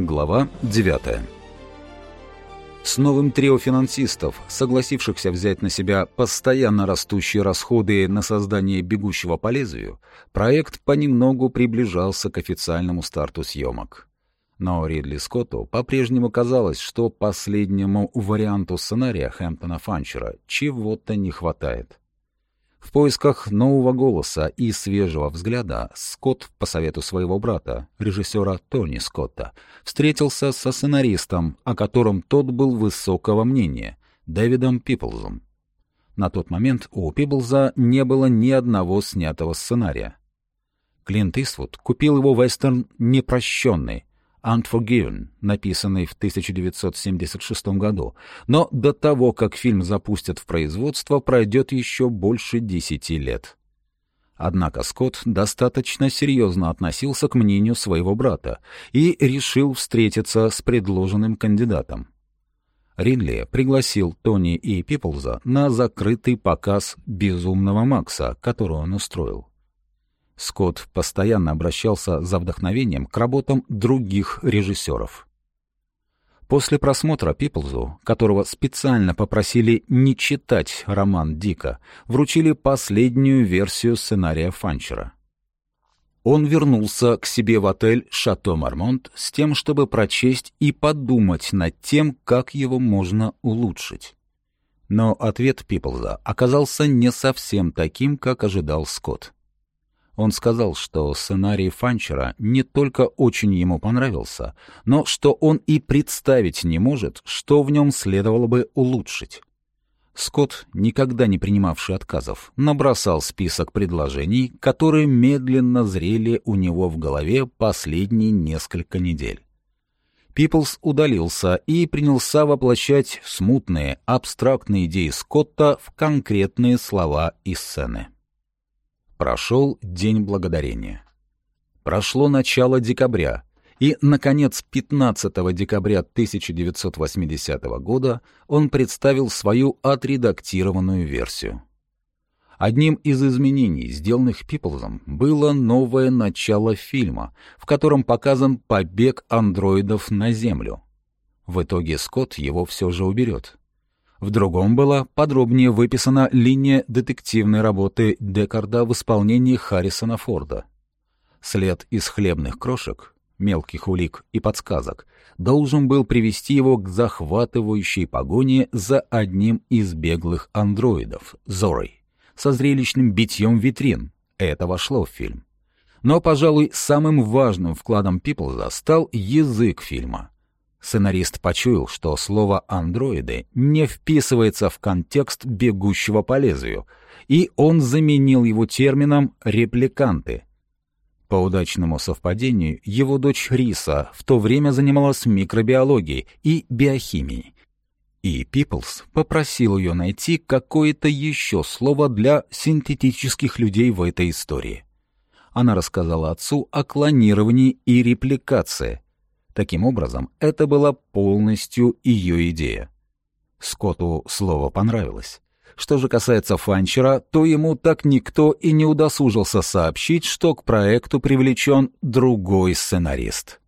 Глава 9 С новым трио финансистов, согласившихся взять на себя постоянно растущие расходы на создание «Бегущего по лезвию», проект понемногу приближался к официальному старту съемок. Но Ридли Скотту по-прежнему казалось, что последнему варианту сценария Хэмптона Фанчера чего-то не хватает. В поисках нового голоса и свежего взгляда Скотт, по совету своего брата, режиссера Тони Скотта, встретился со сценаристом, о котором тот был высокого мнения, Дэвидом Пиплзом. На тот момент у Пиплза не было ни одного снятого сценария. Клинт Иствуд купил его вестерн «Непрощенный», Unforgiven, написанный в 1976 году, но до того, как фильм запустят в производство, пройдет еще больше десяти лет. Однако Скотт достаточно серьезно относился к мнению своего брата и решил встретиться с предложенным кандидатом. Ридли пригласил Тони и Пиплза на закрытый показ «Безумного Макса», который он устроил. Скотт постоянно обращался за вдохновением к работам других режиссеров. После просмотра Пиплзу, которого специально попросили не читать роман Дика, вручили последнюю версию сценария Фанчера. Он вернулся к себе в отель «Шато Мармонт» с тем, чтобы прочесть и подумать над тем, как его можно улучшить. Но ответ Пиплза оказался не совсем таким, как ожидал Скотт. Он сказал, что сценарий Фанчера не только очень ему понравился, но что он и представить не может, что в нем следовало бы улучшить. Скотт, никогда не принимавший отказов, набросал список предложений, которые медленно зрели у него в голове последние несколько недель. Пиплс удалился и принялся воплощать смутные, абстрактные идеи Скотта в конкретные слова и сцены. Прошел День Благодарения. Прошло начало декабря, и, наконец, 15 декабря 1980 года он представил свою отредактированную версию. Одним из изменений, сделанных Пиплзом, было новое начало фильма, в котором показан побег андроидов на Землю. В итоге Скотт его все же уберет. В другом была подробнее выписана линия детективной работы Декарда в исполнении Харрисона Форда. След из хлебных крошек, мелких улик и подсказок должен был привести его к захватывающей погоне за одним из беглых андроидов, Зорой, со зрелищным битьем витрин. Это вошло в фильм. Но, пожалуй, самым важным вкладом Пиплза стал язык фильма — Сценарист почуял, что слово «андроиды» не вписывается в контекст «бегущего по лезвию», и он заменил его термином «репликанты». По удачному совпадению, его дочь Риса в то время занималась микробиологией и биохимией. И Пиплс попросил ее найти какое-то еще слово для синтетических людей в этой истории. Она рассказала отцу о клонировании и репликации — Таким образом, это была полностью ее идея. Скотту слово понравилось. Что же касается Фанчера, то ему так никто и не удосужился сообщить, что к проекту привлечен другой сценарист.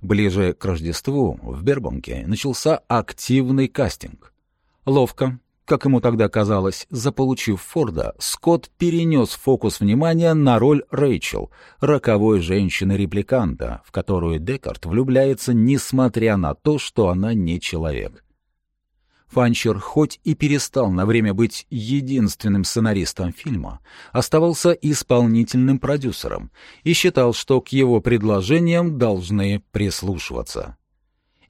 Ближе к Рождеству в Бербанке начался активный кастинг. Ловко, как ему тогда казалось, заполучив Форда, Скотт перенес фокус внимания на роль Рэйчел, роковой женщины-репликанта, в которую Декарт влюбляется, несмотря на то, что она не человек. Фанчер, хоть и перестал на время быть единственным сценаристом фильма, оставался исполнительным продюсером и считал, что к его предложениям должны прислушиваться.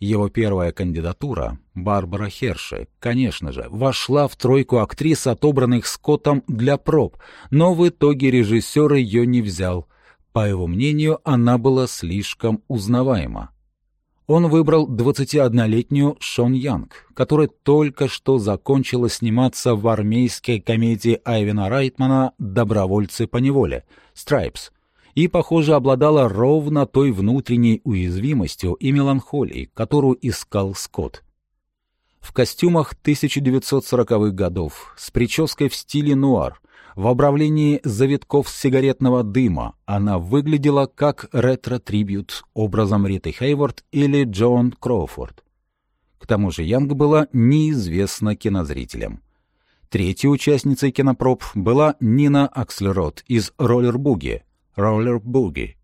Его первая кандидатура, Барбара Херши, конечно же, вошла в тройку актрис, отобранных Скоттом для проб, но в итоге режиссер ее не взял. По его мнению, она была слишком узнаваема. Он выбрал 21-летнюю Шон Янг, которая только что закончила сниматься в армейской комедии Айвена Райтмана «Добровольцы поневоле» «Stripes», и, похоже, обладала ровно той внутренней уязвимостью и меланхолией, которую искал Скотт. В костюмах 1940-х годов, с прической в стиле нуар, В обравлении завитков сигаретного дыма она выглядела как ретро-трибют образом Риты Хейворд или Джон Кроуфорд. К тому же Янг была неизвестна кинозрителям. Третьей участницей кинопроб была Нина Акслерот из «Роллер Буги» «Роллер Буги».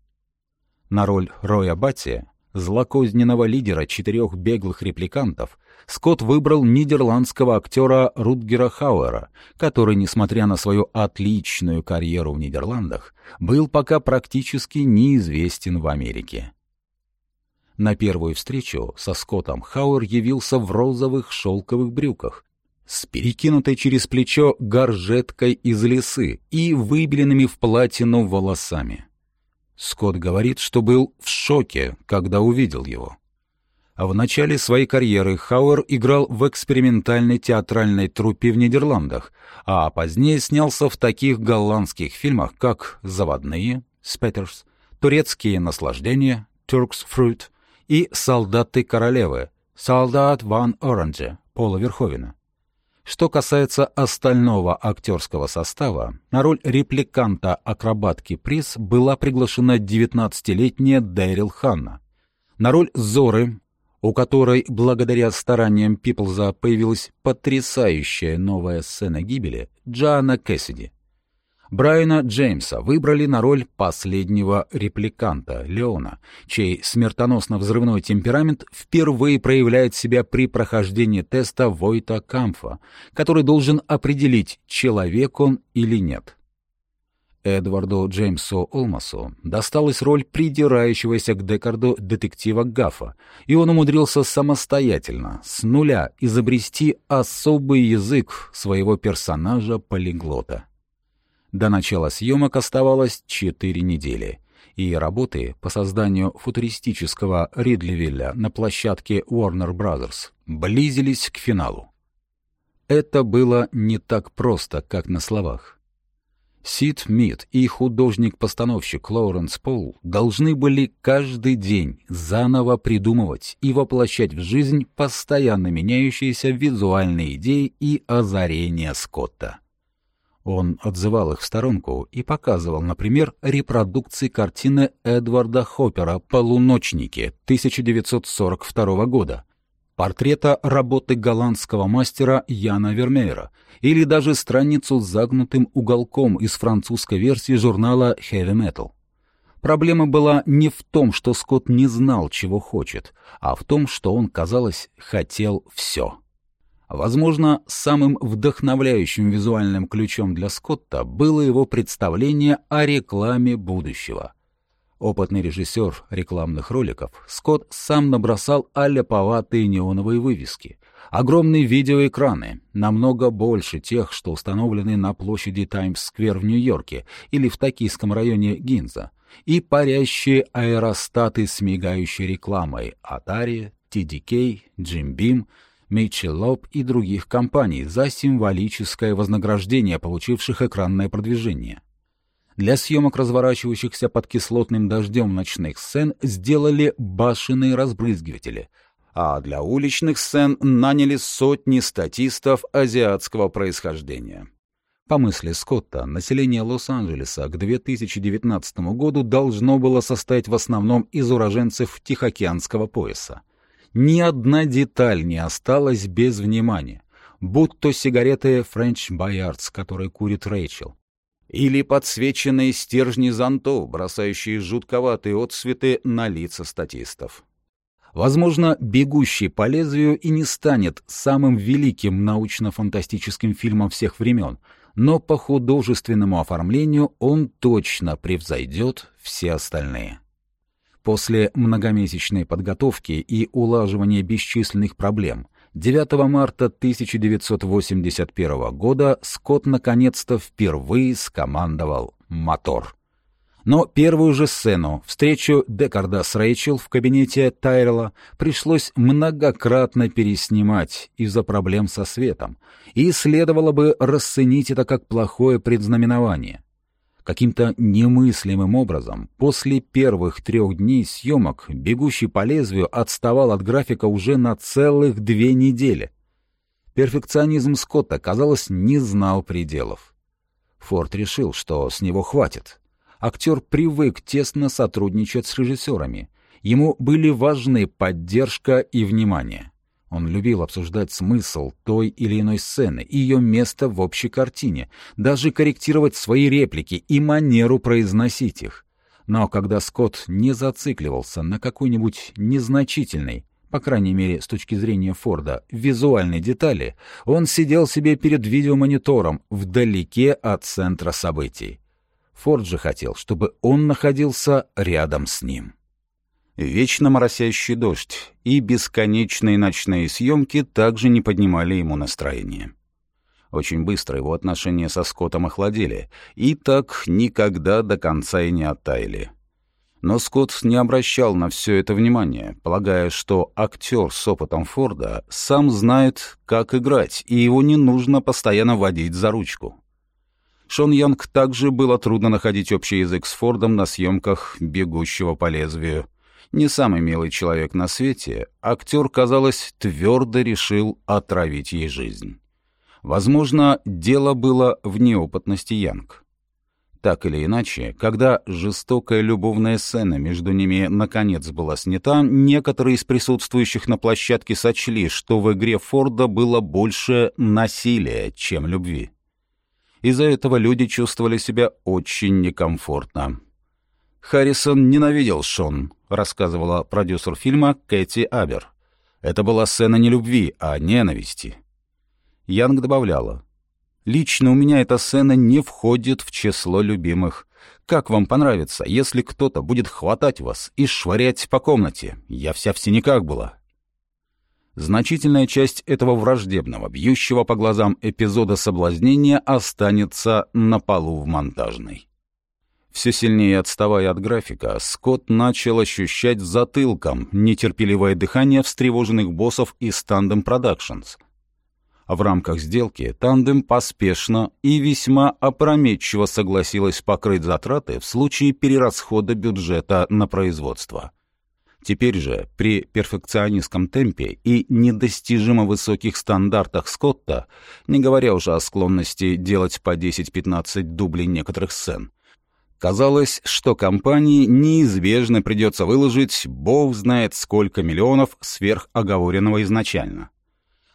На роль Роя Батти, злокозненного лидера четырех беглых репликантов, Скотт выбрал нидерландского актера Рутгера Хауэра, который, несмотря на свою отличную карьеру в Нидерландах, был пока практически неизвестен в Америке. На первую встречу со Скоттом Хауэр явился в розовых шелковых брюках, с перекинутой через плечо горжеткой из лисы и выбеленными в платину волосами. Скотт говорит, что был в шоке, когда увидел его. А в начале своей карьеры Хауэр играл в экспериментальной театральной труппе в Нидерландах, а позднее снялся в таких голландских фильмах, как «Заводные» «Спеттерс», «Турецкие наслаждения» «Turks Fruit» и «Солдаты королевы» «Солдат ван Оранже» Пола Верховена. Что касается остального актерского состава, на роль репликанта акробатки приз была приглашена 19-летняя Дэрил Ханна. На роль Зоры, у которой благодаря стараниям Пиплза появилась потрясающая новая сцена гибели, Джана Кэссиди. Брайана Джеймса выбрали на роль последнего репликанта, Леона, чей смертоносно-взрывной темперамент впервые проявляет себя при прохождении теста Войта Камфа, который должен определить, человек он или нет. Эдварду Джеймсу Олмасу досталась роль придирающегося к Декарду детектива Гаффа, и он умудрился самостоятельно, с нуля, изобрести особый язык своего персонажа-полиглота. До начала съемок оставалось четыре недели, и работы по созданию футуристического Ридливилля на площадке Warner Bros. близились к финалу. Это было не так просто, как на словах. Сид Мид и художник-постановщик Лоуренс Пол должны были каждый день заново придумывать и воплощать в жизнь постоянно меняющиеся визуальные идеи и озарения Скотта. Он отзывал их в сторонку и показывал, например, репродукции картины Эдварда Хоппера «Полуночники» 1942 года, портрета работы голландского мастера Яна Вермеера или даже страницу с загнутым уголком из французской версии журнала Heavy Metal. Проблема была не в том, что Скотт не знал, чего хочет, а в том, что он, казалось, хотел все. Возможно, самым вдохновляющим визуальным ключом для Скотта было его представление о рекламе будущего. Опытный режиссер рекламных роликов, Скотт сам набросал аляповатые неоновые вывески, огромные видеоэкраны, намного больше тех, что установлены на площади Таймс-сквер в Нью-Йорке или в токийском районе Гинза, и парящие аэростаты с мигающей рекламой Atari, TDK, Jim Beam — Митчеллоп и других компаний за символическое вознаграждение, получивших экранное продвижение. Для съемок разворачивающихся под кислотным дождем ночных сцен сделали башенные разбрызгиватели, а для уличных сцен наняли сотни статистов азиатского происхождения. По мысли Скотта, население Лос-Анджелеса к 2019 году должно было состоять в основном из уроженцев Тихоокеанского пояса. Ни одна деталь не осталась без внимания, будь то сигареты French Bayards, которые курит Рэйчел, или подсвеченные стержни зонтов, бросающие жутковатые отсветы на лица статистов. Возможно, «Бегущий по лезвию» и не станет самым великим научно-фантастическим фильмом всех времен, но по художественному оформлению он точно превзойдет все остальные. После многомесячной подготовки и улаживания бесчисленных проблем 9 марта 1981 года Скотт наконец-то впервые скомандовал «Мотор». Но первую же сцену, встречу Декарда с Рэйчел в кабинете Тайрела, пришлось многократно переснимать из-за проблем со светом, и следовало бы расценить это как плохое предзнаменование. Каким-то немыслимым образом, после первых трех дней съемок, бегущий по лезвию отставал от графика уже на целых две недели. Перфекционизм Скотта, казалось, не знал пределов. Форд решил, что с него хватит. Актер привык тесно сотрудничать с режиссерами. Ему были важны поддержка и внимание. Он любил обсуждать смысл той или иной сцены и ее место в общей картине, даже корректировать свои реплики и манеру произносить их. Но когда Скотт не зацикливался на какой-нибудь незначительной, по крайней мере, с точки зрения Форда, визуальной детали, он сидел себе перед видеомонитором вдалеке от центра событий. Форд же хотел, чтобы он находился рядом с ним. Вечно моросящий дождь и бесконечные ночные съемки также не поднимали ему настроение. Очень быстро его отношения со Скоттом охладели, и так никогда до конца и не оттаяли. Но Скотт не обращал на все это внимания, полагая, что актер с опытом Форда сам знает, как играть, и его не нужно постоянно водить за ручку. Шон Янг также было трудно находить общий язык с Фордом на съемках «Бегущего по лезвию», не самый милый человек на свете, актер, казалось, твердо решил отравить ей жизнь. Возможно, дело было в неопытности Янг. Так или иначе, когда жестокая любовная сцена между ними наконец была снята, некоторые из присутствующих на площадке сочли, что в игре Форда было больше насилия, чем любви. Из-за этого люди чувствовали себя очень некомфортно. Харрисон ненавидел Шон, рассказывала продюсер фильма Кэти Абер. Это была сцена не любви, а ненависти. Янг добавляла. «Лично у меня эта сцена не входит в число любимых. Как вам понравится, если кто-то будет хватать вас и швырять по комнате? Я вся в синяках была». Значительная часть этого враждебного, бьющего по глазам эпизода соблазнения останется на полу в монтажной. Все сильнее отставая от графика, Скотт начал ощущать затылком нетерпеливое дыхание встревоженных боссов из Tandem Productions. В рамках сделки Тандем поспешно и весьма опрометчиво согласилась покрыть затраты в случае перерасхода бюджета на производство. Теперь же, при перфекционистском темпе и недостижимо высоких стандартах Скотта, не говоря уже о склонности делать по 10-15 дублей некоторых сцен, Казалось, что компании неизбежно придется выложить бог знает сколько миллионов сверх оговоренного изначально.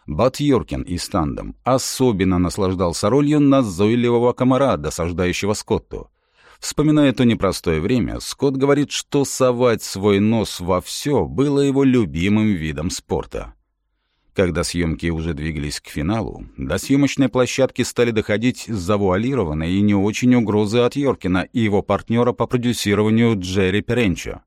Бат Йоркин из Тандем особенно наслаждался ролью назойливого комара, досаждающего Скотту. Вспоминая то непростое время, Скотт говорит, что совать свой нос во все было его любимым видом спорта. Когда съемки уже двигались к финалу, до съемочной площадки стали доходить завуалированные и не очень угрозы от Йоркина и его партнера по продюсированию Джерри Перенчо.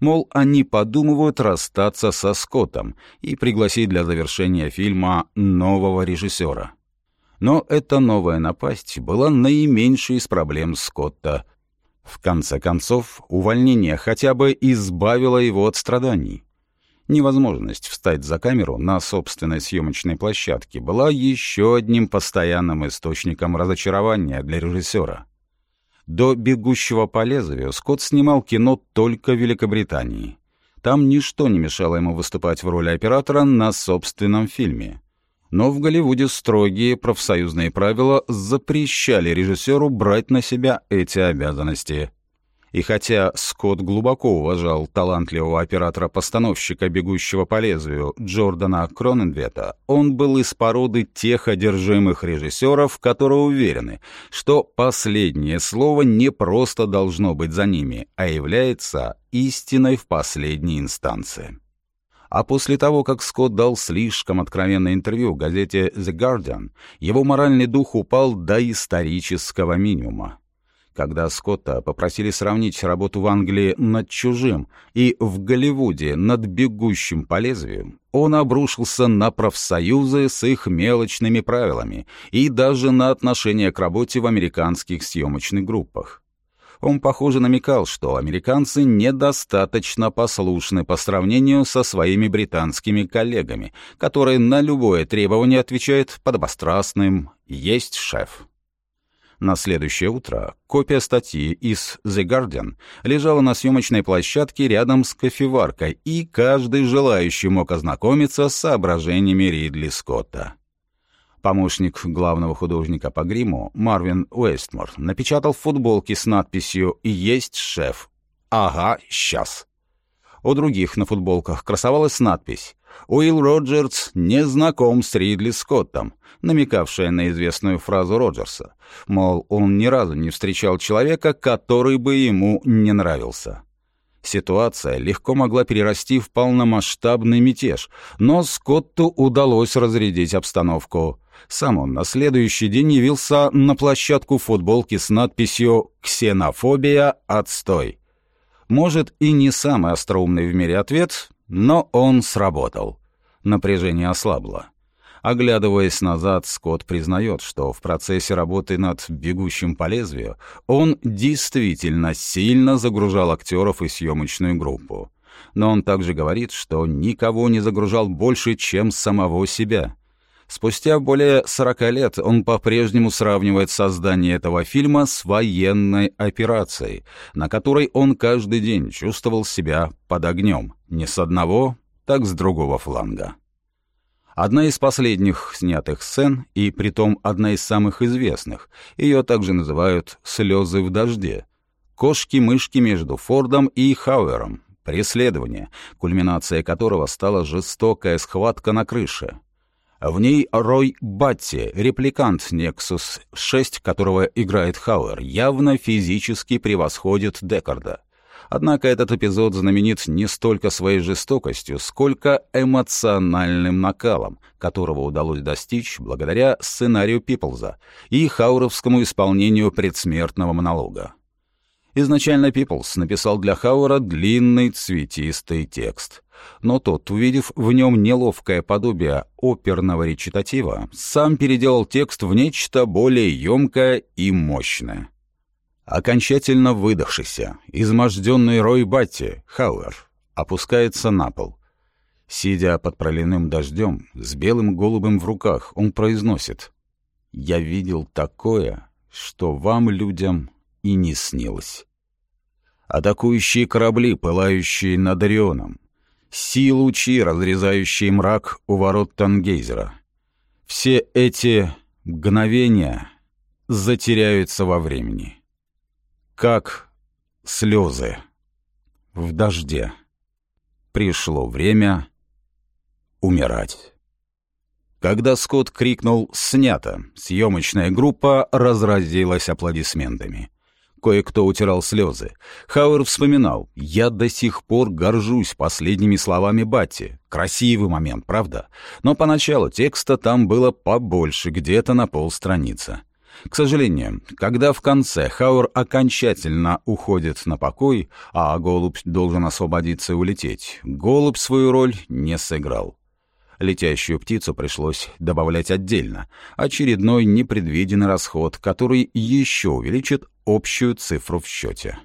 Мол, они подумывают расстаться со Скоттом и пригласить для завершения фильма нового режиссера. Но эта новая напасть была наименьшей из проблем Скотта. В конце концов, увольнение хотя бы избавило его от страданий. Невозможность встать за камеру на собственной съемочной площадке была еще одним постоянным источником разочарования для режиссера. До «Бегущего по лезвию» Скотт снимал кино только в Великобритании. Там ничто не мешало ему выступать в роли оператора на собственном фильме. Но в Голливуде строгие профсоюзные правила запрещали режиссеру брать на себя эти обязанности. И хотя Скотт глубоко уважал талантливого оператора-постановщика, бегущего по лезвию, Джордана Кроненвета, он был из породы тех одержимых режиссеров, которые уверены, что последнее слово не просто должно быть за ними, а является истиной в последней инстанции. А после того, как Скотт дал слишком откровенное интервью газете «The Guardian», его моральный дух упал до исторического минимума когда Скотта попросили сравнить работу в Англии над «Чужим» и в Голливуде над «Бегущим по лезвию», он обрушился на профсоюзы с их мелочными правилами и даже на отношение к работе в американских съемочных группах. Он, похоже, намекал, что американцы недостаточно послушны по сравнению со своими британскими коллегами, которые на любое требование отвечают подобострастным «есть шеф». На следующее утро копия статьи из The Guardian лежала на съемочной площадке рядом с кофеваркой, и каждый желающий мог ознакомиться с соображениями Ридли Скотта. Помощник главного художника по гриму Марвин Уэстмор напечатал футболки с надписью «Есть шеф». «Ага, сейчас». У других на футболках красовалась надпись «Уилл Роджерс не знаком с Ридли Скоттом», намекавшая на известную фразу Роджерса. Мол, он ни разу не встречал человека, который бы ему не нравился. Ситуация легко могла перерасти в полномасштабный мятеж, но Скотту удалось разрядить обстановку. Сам он на следующий день явился на площадку футболки с надписью «Ксенофобия. Отстой». Может, и не самый остроумный в мире ответ, но он сработал. Напряжение ослабло. Оглядываясь назад, Скотт признает, что в процессе работы над «Бегущим по лезвию» он действительно сильно загружал актеров и съемочную группу. Но он также говорит, что никого не загружал больше, чем самого себя. Спустя более 40 лет он по-прежнему сравнивает создание этого фильма с военной операцией, на которой он каждый день чувствовал себя под огнем, не с одного, так с другого фланга. Одна из последних снятых сцен, и притом одна из самых известных, ее также называют «слезы в дожде», кошки-мышки между Фордом и Хауэром, преследование, кульминация которого стала жестокая схватка на крыше. В ней Рой Батти, репликант Nexus 6, которого играет Хауэр, явно физически превосходит Декарда. Однако этот эпизод знаменит не столько своей жестокостью, сколько эмоциональным накалом, которого удалось достичь благодаря сценарию Пиплза и хауровскому исполнению предсмертного монолога. Изначально Пиплс написал для Хауэра длинный цветистый текст. Но тот, увидев в нем неловкое подобие оперного речитатива, сам переделал текст в нечто более емкое и мощное. Окончательно выдохшийся, изможденный Рой Батти, Хауэр, опускается на пол. Сидя под проливным дождем, с белым голубым в руках, он произносит «Я видел такое, что вам, людям, и не снилось». Атакующие корабли, пылающие над Орионом, си лучи, разрезающие мрак у ворот Тангейзера. Все эти мгновения затеряются во времени как слезы в дожде. Пришло время умирать. Когда Скотт крикнул «Снято!», съемочная группа разразилась аплодисментами. Кое-кто утирал слезы. Хауэр вспоминал, «Я до сих пор горжусь последними словами Батти. Красивый момент, правда? Но поначалу текста там было побольше, где-то на полстраницы. К сожалению, когда в конце Хауэр окончательно уходит на покой, а голубь должен освободиться и улететь, голубь свою роль не сыграл. Летящую птицу пришлось добавлять отдельно. Очередной непредвиденный расход, который еще увеличит общую цифру в счете.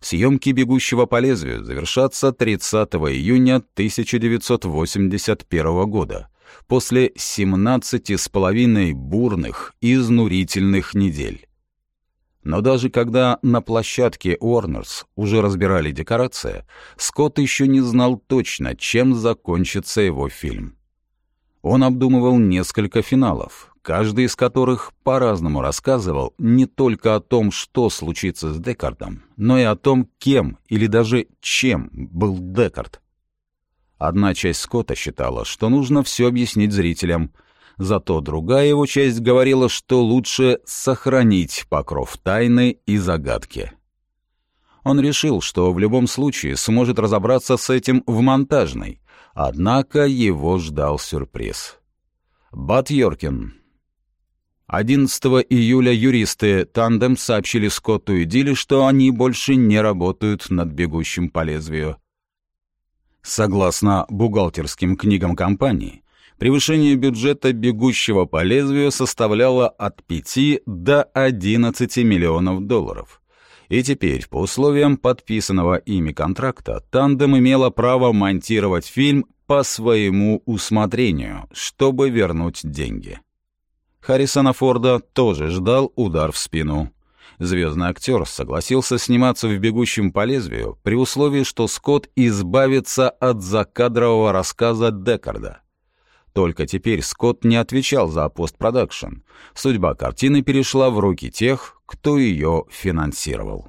Съемки «Бегущего по лезвию» завершатся 30 июня 1981 года — после 17 с половиной бурных, изнурительных недель. Но даже когда на площадке Уорнерс уже разбирали декорации, Скотт еще не знал точно, чем закончится его фильм. Он обдумывал несколько финалов, каждый из которых по-разному рассказывал не только о том, что случится с Декардом, но и о том, кем или даже чем был Декард. Одна часть Скотта считала, что нужно все объяснить зрителям, зато другая его часть говорила, что лучше сохранить покров тайны и загадки. Он решил, что в любом случае сможет разобраться с этим в монтажной, однако его ждал сюрприз. Бат Йоркин. 11 июля юристы «Тандем» сообщили Скотту и Дилли, что они больше не работают над «Бегущим по лезвию». Согласно бухгалтерским книгам компании, превышение бюджета бегущего по лезвию составляло от 5 до 11 миллионов долларов. И теперь, по условиям подписанного ими контракта, «Тандем» имела право монтировать фильм по своему усмотрению, чтобы вернуть деньги. Харрисона Форда тоже ждал удар в спину. Звездный актер согласился сниматься в «Бегущем по лезвию» при условии, что Скотт избавится от закадрового рассказа Декарда. Только теперь Скотт не отвечал за постпродакшн. Судьба картины перешла в руки тех, кто ее финансировал.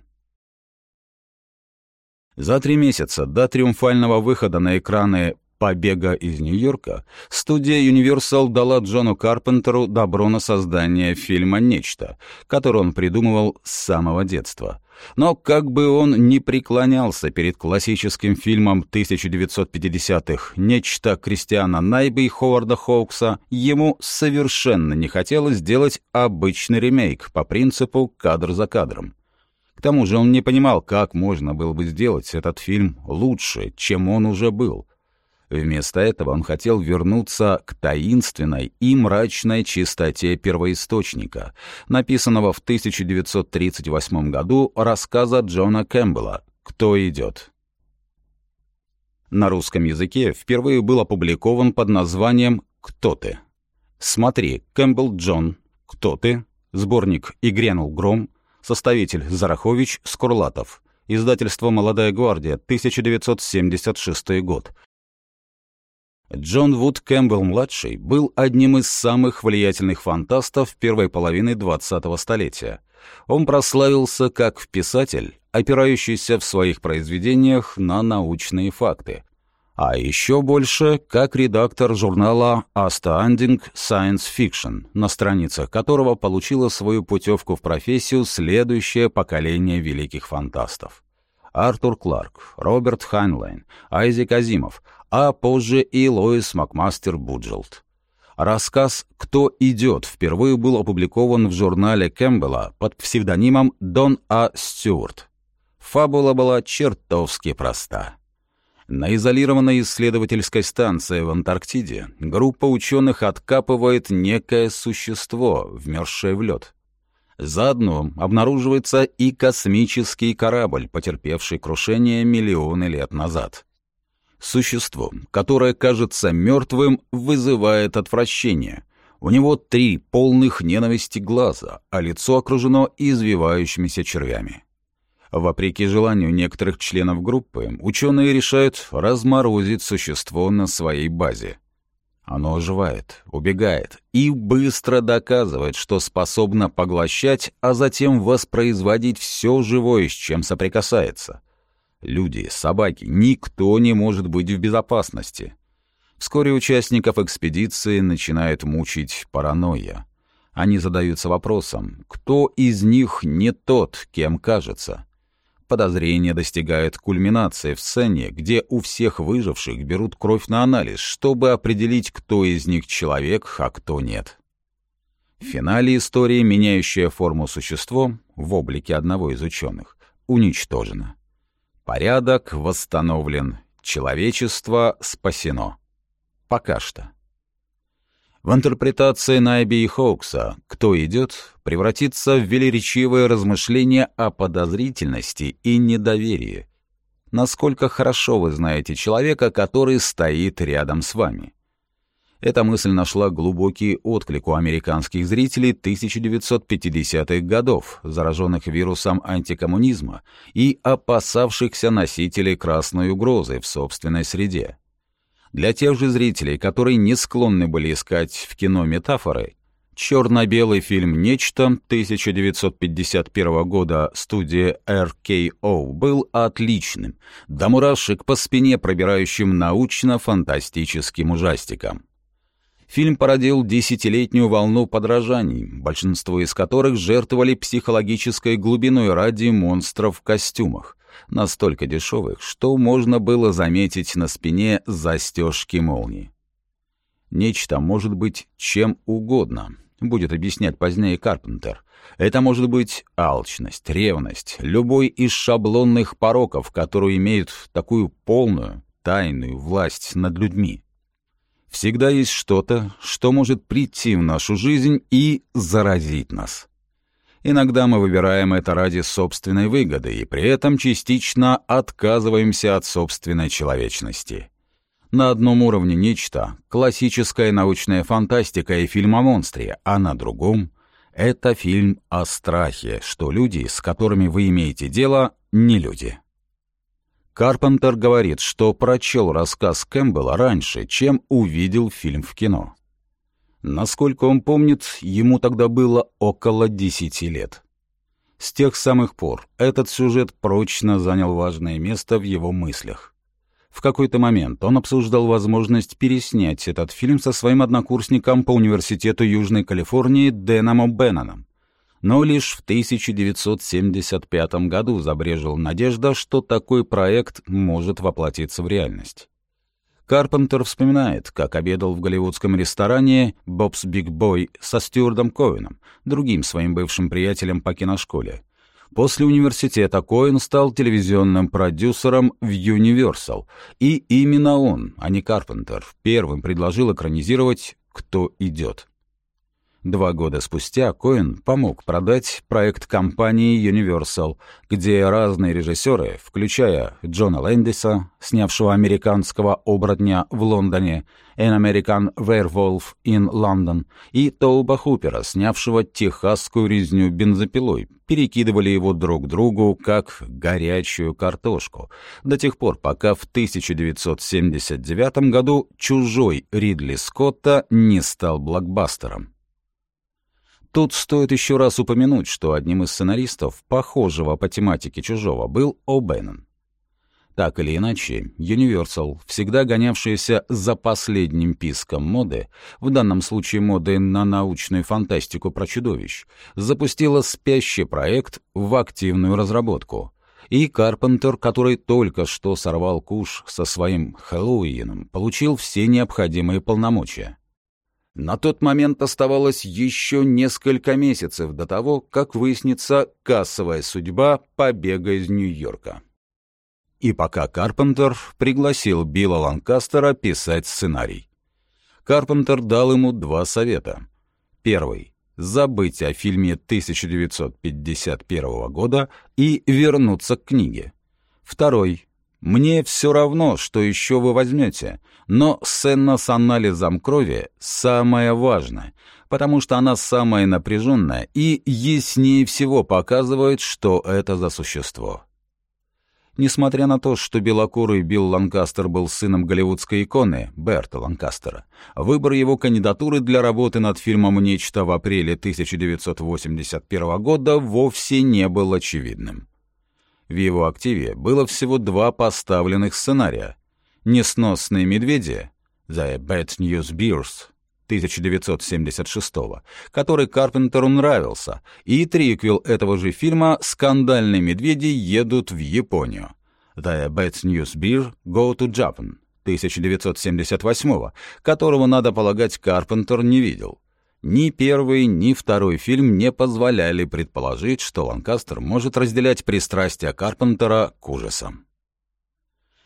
За три месяца до триумфального выхода на экраны «Побега из Нью-Йорка» студия Universal дала Джону Карпентеру добро на создание фильма «Нечто», который он придумывал с самого детства. Но как бы он ни преклонялся перед классическим фильмом 1950-х «Нечто» Кристиана Найби и Ховарда Хоукса, ему совершенно не хотелось сделать обычный ремейк по принципу «кадр за кадром». К тому же он не понимал, как можно было бы сделать этот фильм лучше, чем он уже был. Вместо этого он хотел вернуться к таинственной и мрачной чистоте первоисточника, написанного в 1938 году рассказа Джона Кэмпбелла «Кто идет?». На русском языке впервые был опубликован под названием «Кто ты?». Смотри, Кэмпбелл Джон, «Кто ты?», сборник «И грянул гром», составитель Зарахович Скурлатов, издательство «Молодая гвардия», 1976 год, Джон Вуд Кэмпбелл-младший был одним из самых влиятельных фантастов первой половины 20-го столетия. Он прославился как писатель, опирающийся в своих произведениях на научные факты, а еще больше как редактор журнала Astounding Science Fiction, на страницах которого получило свою путевку в профессию следующее поколение великих фантастов. Артур Кларк, Роберт Хайнлайн, Айзек Азимов — а позже и Лоис Макмастер Буджолд. Рассказ «Кто идет» впервые был опубликован в журнале Кэмпбелла под псевдонимом Дон А. Стюарт. Фабула была чертовски проста. На изолированной исследовательской станции в Антарктиде группа ученых откапывает некое существо, вмерзшее в лед. Заодно обнаруживается и космический корабль, потерпевший крушение миллионы лет назад. Существо, которое кажется мертвым, вызывает отвращение. У него три полных ненависти глаза, а лицо окружено извивающимися червями. Вопреки желанию некоторых членов группы, ученые решают разморозить существо на своей базе. Оно оживает, убегает и быстро доказывает, что способно поглощать, а затем воспроизводить все живое, с чем соприкасается. Люди, собаки, никто не может быть в безопасности. Вскоре участников экспедиции начинает мучить паранойя. Они задаются вопросом, кто из них не тот, кем кажется. Подозрения достигают кульминации в сцене, где у всех выживших берут кровь на анализ, чтобы определить, кто из них человек, а кто нет. В финале истории меняющее форму существо в облике одного из ученых уничтожено. Порядок восстановлен, человечество спасено. Пока что. В интерпретации Найби и Хоукса «Кто идет» превратится в велеречивое размышление о подозрительности и недоверии. Насколько хорошо вы знаете человека, который стоит рядом с вами. Эта мысль нашла глубокий отклик у американских зрителей 1950-х годов, зараженных вирусом антикоммунизма и опасавшихся носителей красной угрозы в собственной среде. Для тех же зрителей, которые не склонны были искать в кино метафоры, черно-белый фильм «Нечто» 1951 года студии RKO был отличным, до мурашек по спине пробирающим научно-фантастическим ужастиком. Фильм породил десятилетнюю волну подражаний, большинство из которых жертвовали психологической глубиной ради монстров в костюмах, настолько дешевых, что можно было заметить на спине застежки молнии. Нечто может быть чем угодно, будет объяснять позднее Карпентер. Это может быть алчность, ревность, любой из шаблонных пороков, которые имеют такую полную, тайную власть над людьми. Всегда есть что-то, что может прийти в нашу жизнь и заразить нас. Иногда мы выбираем это ради собственной выгоды и при этом частично отказываемся от собственной человечности. На одном уровне нечто — классическая научная фантастика и фильм о монстре, а на другом — это фильм о страхе, что люди, с которыми вы имеете дело, не люди. Карпентер говорит, что прочел рассказ Кэмпбелла раньше, чем увидел фильм в кино. Насколько он помнит, ему тогда было около десяти лет. С тех самых пор этот сюжет прочно занял важное место в его мыслях. В какой-то момент он обсуждал возможность переснять этот фильм со своим однокурсником по Университету Южной Калифорнии Дэном О'Бенноном. Но лишь в 1975 году забрежила надежда, что такой проект может воплотиться в реальность. Карпентер вспоминает, как обедал в голливудском ресторане «Бобс Биг Бой» со Стюардом Коэном, другим своим бывшим приятелем по киношколе. После университета Коэн стал телевизионным продюсером в Universal, и именно он, а не Карпентер, первым предложил экранизировать «Кто идет». Два года спустя Коэн помог продать проект компании Universal, где разные режиссеры, включая Джона Лэндиса, снявшего американского оборотня в Лондоне, An American Werewolf in London, и Толба Хупера, снявшего техасскую резню бензопилой, перекидывали его друг другу как горячую картошку, до тех пор, пока в 1979 году «Чужой» Ридли Скотта не стал блокбастером. Тут стоит еще раз упомянуть, что одним из сценаристов, похожего по тематике «Чужого», был О'Беннон. Так или иначе, Universal, всегда гонявшаяся за последним писком моды, в данном случае моды на научную фантастику про чудовищ, запустила спящий проект в активную разработку. И Карпентер, который только что сорвал куш со своим Хэллоуином, получил все необходимые полномочия. На тот момент оставалось еще несколько месяцев до того, как выяснится кассовая судьба побега из Нью-Йорка. И пока Карпентер пригласил Билла Ланкастера писать сценарий. Карпентер дал ему два совета. Первый — забыть о фильме 1951 года и вернуться к книге. Второй мне все равно, что еще вы возьмете, но сцена с анализом крови самая важная, потому что она самая напряженная и яснее всего показывает, что это за существо. Несмотря на то, что белокурый Билл Ланкастер был сыном голливудской иконы Берта Ланкастера, выбор его кандидатуры для работы над фильмом «Нечто» в апреле 1981 года вовсе не был очевидным. В его активе было всего два поставленных сценария. «Несносные медведи» «The Bad News Bears» 1976 который Карпентеру нравился, и триквел этого же фильма «Скандальные медведи едут в Японию» «The Bad News Bear Go to Japan» 1978 которого, надо полагать, Карпентер не видел. Ни первый, ни второй фильм не позволяли предположить, что Ланкастер может разделять пристрастия Карпентера к ужасам.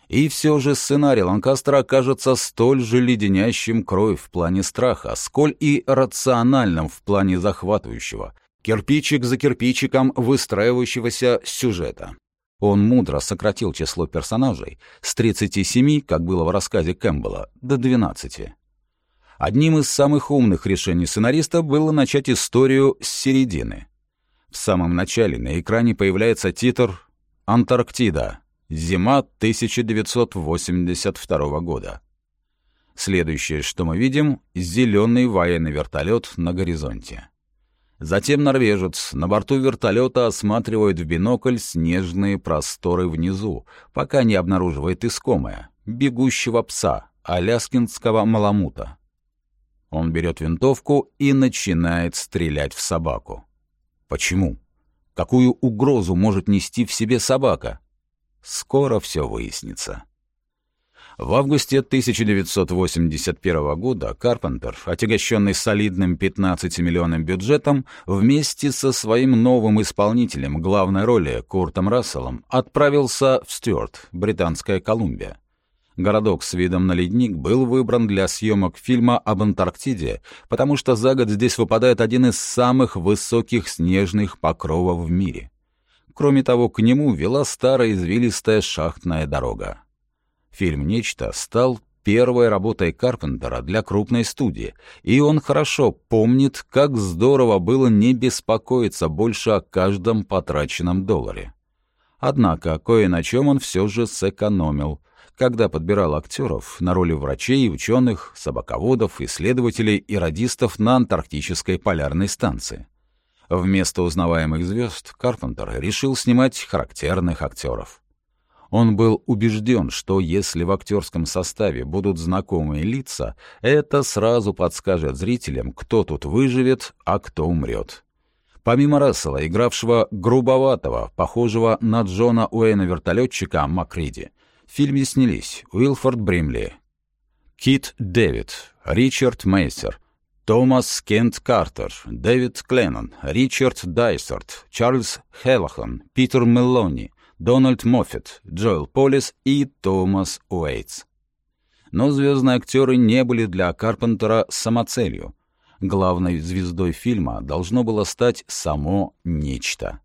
И все же сценарий Ланкастера окажется столь же леденящим кровь в плане страха, сколь и рациональным в плане захватывающего, кирпичик за кирпичиком выстраивающегося сюжета. Он мудро сократил число персонажей с 37, как было в рассказе Кэмпбелла, до 12. Одним из самых умных решений сценариста было начать историю с середины. В самом начале на экране появляется титр «Антарктида. Зима 1982 года». Следующее, что мы видим — зеленый военный вертолет на горизонте. Затем норвежец на борту вертолета осматривает в бинокль снежные просторы внизу, пока не обнаруживает искомое — бегущего пса, аляскинского маламута. Он берет винтовку и начинает стрелять в собаку. Почему? Какую угрозу может нести в себе собака? Скоро все выяснится. В августе 1981 года Карпентер, отягощенный солидным 15-миллионным бюджетом, вместе со своим новым исполнителем главной роли Куртом Расселом отправился в Стюарт, Британская Колумбия. Городок с видом на ледник был выбран для съемок фильма об Антарктиде, потому что за год здесь выпадает один из самых высоких снежных покровов в мире. Кроме того, к нему вела старая извилистая шахтная дорога. Фильм «Нечто» стал первой работой Карпентера для крупной студии, и он хорошо помнит, как здорово было не беспокоиться больше о каждом потраченном долларе. Однако кое на чем он все же сэкономил, когда подбирал актеров на роли врачей, ученых, собаководов, исследователей и радистов на антарктической полярной станции. Вместо узнаваемых звезд Карпентер решил снимать характерных актеров. Он был убежден, что если в актерском составе будут знакомые лица, это сразу подскажет зрителям, кто тут выживет, а кто умрет. Помимо Рассела, игравшего грубоватого, похожего на Джона Уэйна-вертолетчика Макриди, в фильме снялись Уилфорд Бримли, Кит Дэвид, Ричард Мейсер, Томас Кент Картер, Дэвид Кленнон, Ричард Дайсерт, Чарльз Хеллахан, Питер Меллони, Дональд Моффет, Джоэл Полис и Томас Уэйтс. Но звездные актеры не были для Карпентера самоцелью. Главной звездой фильма должно было стать само нечто.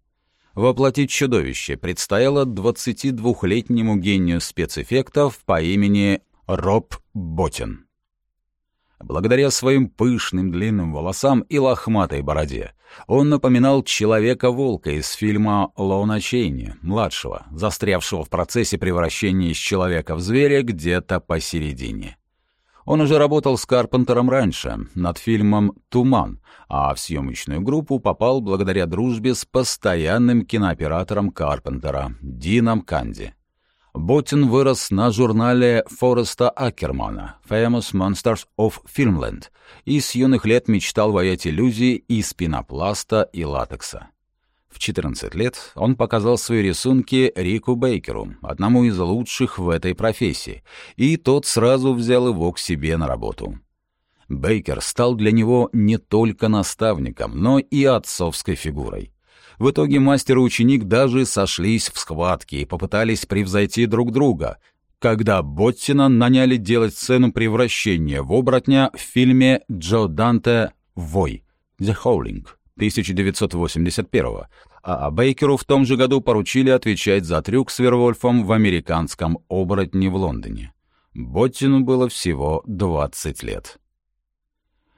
Воплотить чудовище предстояло 22-летнему гению спецэффектов по имени Роб Боттин. Благодаря своим пышным длинным волосам и лохматой бороде он напоминал Человека-волка из фильма Лоуна Чейни, младшего, застрявшего в процессе превращения из человека в зверя где-то посередине. Он уже работал с Карпентером раньше, над фильмом «Туман», а в съемочную группу попал благодаря дружбе с постоянным кинооператором Карпентера, Дином Канди. Боттин вырос на журнале Фореста Акермана «Famous Monsters of Filmland» и с юных лет мечтал воять иллюзии из пенопласта и латекса. В 14 лет он показал свои рисунки Рику Бейкеру, одному из лучших в этой профессии, и тот сразу взял его к себе на работу. Бейкер стал для него не только наставником, но и отцовской фигурой. В итоге мастер и ученик даже сошлись в схватке и попытались превзойти друг друга, когда Боттина наняли делать сцену превращения в оборотня в фильме Джо Данте «Вой» «The Howling» 1981 а Бейкеру в том же году поручили отвечать за трюк с Вервольфом в американском «Оборотне» в Лондоне. Боттину было всего 20 лет.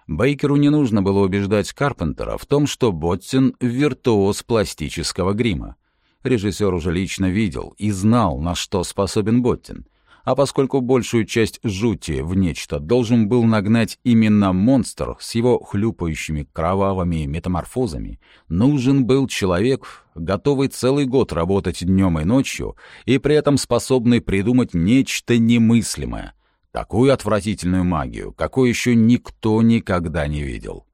Бейкеру не нужно было убеждать Карпентера в том, что Боттин — виртуоз пластического грима. Режиссер уже лично видел и знал, на что способен Боттин. А поскольку большую часть жути в нечто должен был нагнать именно монстр с его хлюпающими кровавыми метаморфозами, нужен был человек, готовый целый год работать днем и ночью и при этом способный придумать нечто немыслимое — Такую отвратительную магию, какой еще никто никогда не видел.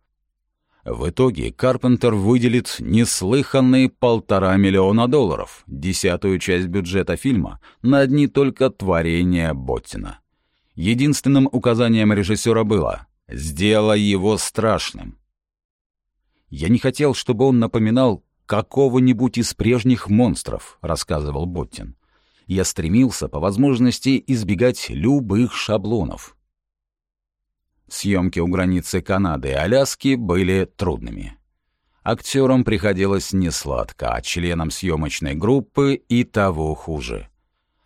В итоге Карпентер выделит неслыханные полтора миллиона долларов, десятую часть бюджета фильма, на одни только творения Боттина. Единственным указанием режиссера было «сделай его страшным». «Я не хотел, чтобы он напоминал какого-нибудь из прежних монстров», — рассказывал Боттин я стремился по возможности избегать любых шаблонов. Съемки у границы Канады и Аляски были трудными. Актерам приходилось несладко, а членам съемочной группы и того хуже.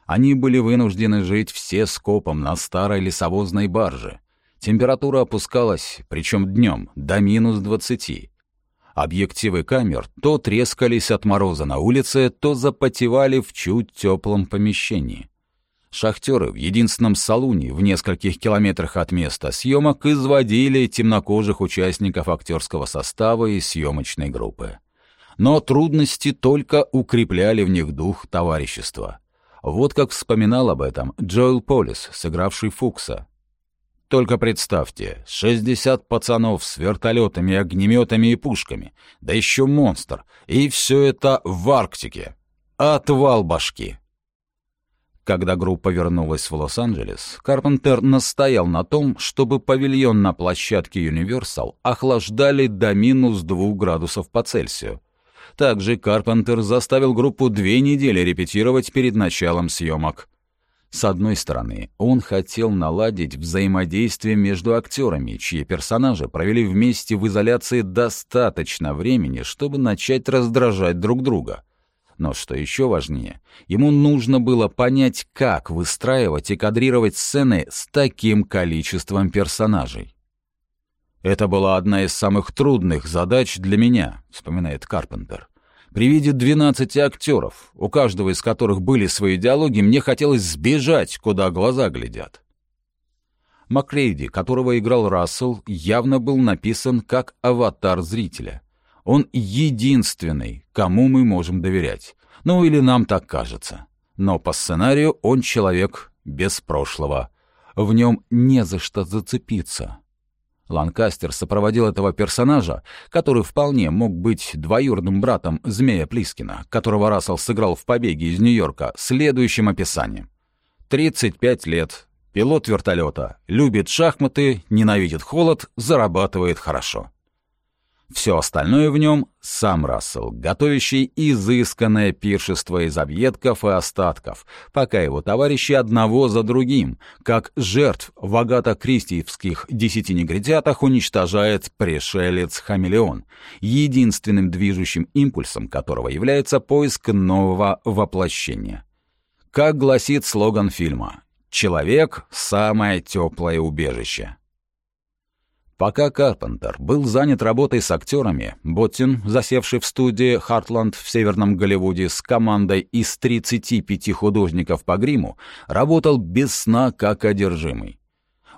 Они были вынуждены жить все скопом на старой лесовозной барже. Температура опускалась, причем днем, до минус двадцати, Объективы камер то трескались от мороза на улице, то запотевали в чуть теплом помещении. Шахтеры в единственном салуне в нескольких километрах от места съемок изводили темнокожих участников актерского состава и съемочной группы. Но трудности только укрепляли в них дух товарищества. Вот как вспоминал об этом Джоэл Полис, сыгравший Фукса, только представьте, 60 пацанов с вертолетами, огнеметами и пушками, да еще монстр, и все это в Арктике. Отвал башки. Когда группа вернулась в Лос-Анджелес, Карпентер настоял на том, чтобы павильон на площадке Universal охлаждали до минус 2 градусов по Цельсию. Также Карпентер заставил группу две недели репетировать перед началом съемок. С одной стороны, он хотел наладить взаимодействие между актерами, чьи персонажи провели вместе в изоляции достаточно времени, чтобы начать раздражать друг друга. Но что еще важнее, ему нужно было понять, как выстраивать и кадрировать сцены с таким количеством персонажей. «Это была одна из самых трудных задач для меня», — вспоминает Карпентер. При виде 12 актеров, у каждого из которых были свои диалоги, мне хотелось сбежать, куда глаза глядят. Макрейди, которого играл Рассел, явно был написан как аватар зрителя. Он единственный, кому мы можем доверять. Ну или нам так кажется. Но по сценарию он человек без прошлого. В нем не за что зацепиться. Ланкастер сопроводил этого персонажа, который вполне мог быть двоюродным братом Змея Плискина, которого Рассел сыграл в «Побеге из Нью-Йорка», следующим описанием. 35 лет, пилот вертолета, любит шахматы, ненавидит холод, зарабатывает хорошо. Все остальное в нем — сам Рассел, готовящий изысканное пиршество из объедков и остатков, пока его товарищи одного за другим, как жертв в агато-кристиевских десяти негритятах уничтожает пришелец-хамелеон, единственным движущим импульсом которого является поиск нового воплощения. Как гласит слоган фильма «Человек — самое теплое убежище». Пока Карпентер был занят работой с актерами, Боттин, засевший в студии «Хартланд» в Северном Голливуде с командой из 35 художников по гриму, работал без сна как одержимый.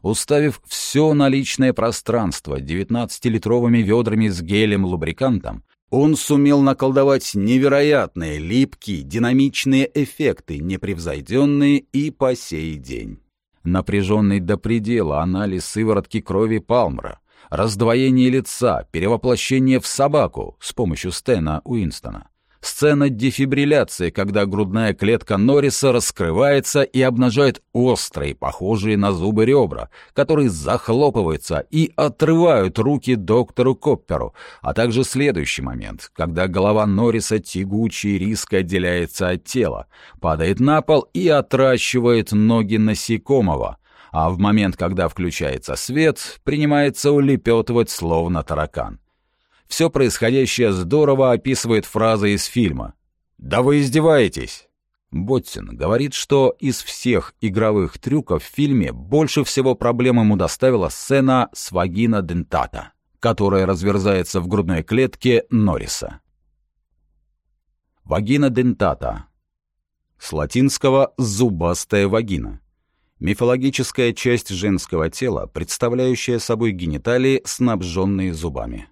Уставив все наличное пространство 19-литровыми ведрами с гелем-лубрикантом, он сумел наколдовать невероятные, липкие, динамичные эффекты, непревзойденные и по сей день напряженный до предела анализ сыворотки крови Палмра, раздвоение лица, перевоплощение в собаку с помощью Стена Уинстона. Сцена дефибрилляции, когда грудная клетка Норриса раскрывается и обнажает острые, похожие на зубы ребра, которые захлопываются и отрывают руки доктору Копперу, а также следующий момент, когда голова Норриса тягучей риска отделяется от тела, падает на пол и отращивает ноги насекомого, а в момент, когда включается свет, принимается улепетывать словно таракан. Все происходящее здорово описывает фраза из фильма. «Да вы издеваетесь!» Боттин говорит, что из всех игровых трюков в фильме больше всего проблем ему доставила сцена с вагина дентата, которая разверзается в грудной клетке Норриса. Вагина дентата. С латинского «зубастая вагина». Мифологическая часть женского тела, представляющая собой гениталии, снабженные зубами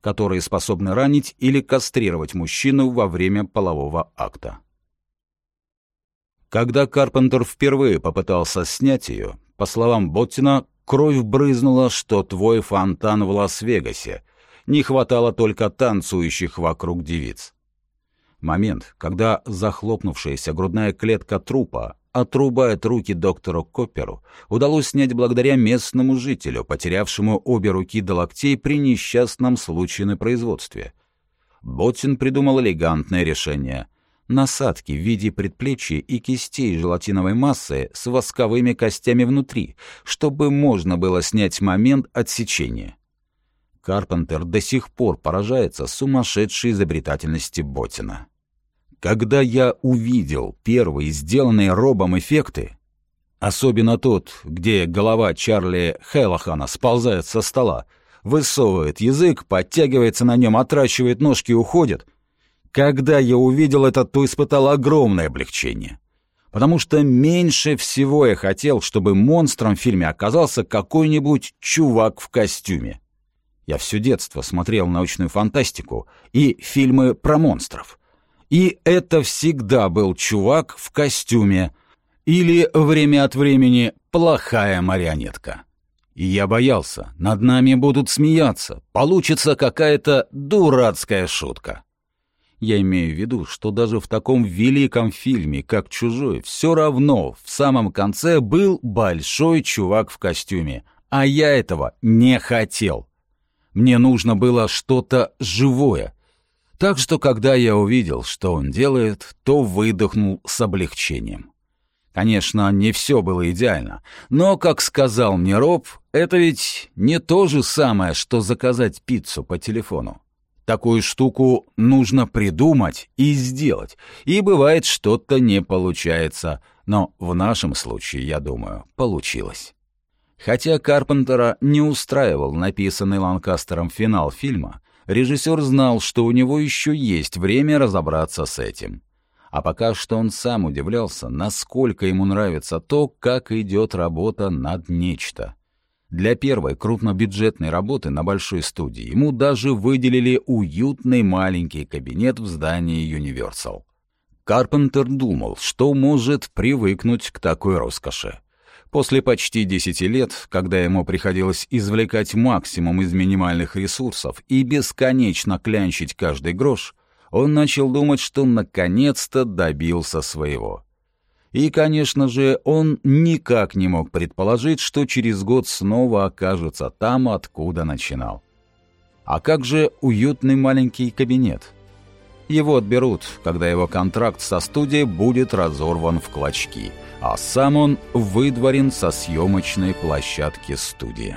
которые способны ранить или кастрировать мужчину во время полового акта. Когда Карпентер впервые попытался снять ее, по словам Боттина, кровь брызнула, что твой фонтан в Лас-Вегасе. Не хватало только танцующих вокруг девиц. Момент, когда захлопнувшаяся грудная клетка трупа отрубает руки доктору Копперу, удалось снять благодаря местному жителю, потерявшему обе руки до локтей при несчастном случае на производстве. Боттин придумал элегантное решение — насадки в виде предплечья и кистей желатиновой массы с восковыми костями внутри, чтобы можно было снять момент отсечения. Карпентер до сих пор поражается сумасшедшей изобретательности Боттина. Когда я увидел первые сделанные Робом эффекты, особенно тот, где голова Чарли Хеллахана сползает со стола, высовывает язык, подтягивается на нем, отращивает ножки и уходит, когда я увидел это, то испытал огромное облегчение. Потому что меньше всего я хотел, чтобы монстром в фильме оказался какой-нибудь чувак в костюме. Я все детство смотрел научную фантастику и фильмы про монстров. И это всегда был чувак в костюме или время от времени плохая марионетка. И я боялся, над нами будут смеяться, получится какая-то дурацкая шутка. Я имею в виду, что даже в таком великом фильме, как «Чужой», все равно в самом конце был большой чувак в костюме, а я этого не хотел. Мне нужно было что-то живое, так что, когда я увидел, что он делает, то выдохнул с облегчением. Конечно, не все было идеально, но, как сказал мне Роб, это ведь не то же самое, что заказать пиццу по телефону. Такую штуку нужно придумать и сделать, и бывает что-то не получается, но в нашем случае, я думаю, получилось. Хотя Карпентера не устраивал написанный Ланкастером финал фильма, Режиссер знал, что у него еще есть время разобраться с этим. А пока что он сам удивлялся, насколько ему нравится то, как идет работа над нечто. Для первой крупнобюджетной работы на большой студии ему даже выделили уютный маленький кабинет в здании Universal. Карпентер думал, что может привыкнуть к такой роскоши. После почти 10 лет, когда ему приходилось извлекать максимум из минимальных ресурсов и бесконечно клянчить каждый грош, он начал думать, что наконец-то добился своего. И, конечно же, он никак не мог предположить, что через год снова окажется там, откуда начинал. А как же уютный маленький кабинет? Его отберут, когда его контракт со студией будет разорван в клочки, а сам он выдворен со съемочной площадки студии.